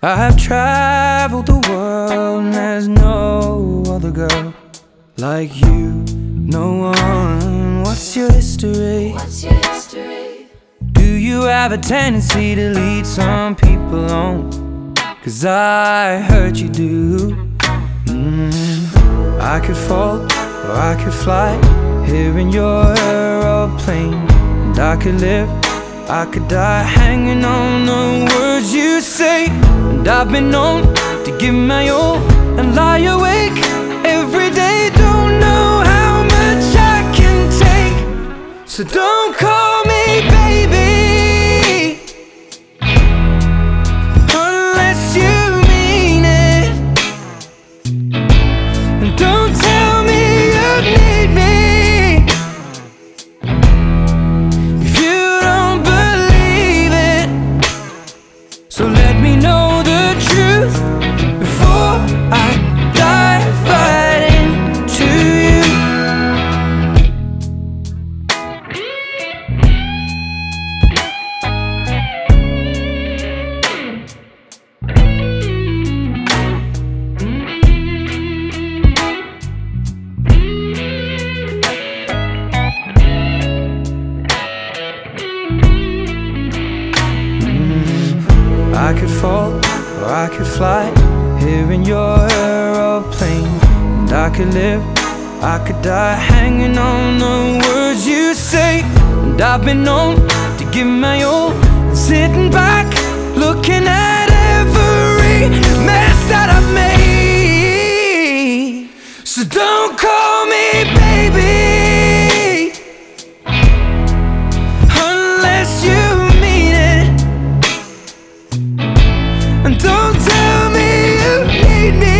I have traveled the world and there's no other girl like you No one, what's your history? What's your history? Do you have a tendency to lead some people on? Cause I heard you do. Mm. I could fall or I could fly here in your aeroplane. And I could live, I could die hanging on the words you say. I've been known to give my all and lie awake every day. Don't know how much I can take. So don't call I could fall or I could fly here in your aeroplane. And I could live, I could die hanging on the words you say. And I've been known to give my all, sitting back, looking at every mess that I've made. So don't call And don't tell me you need me.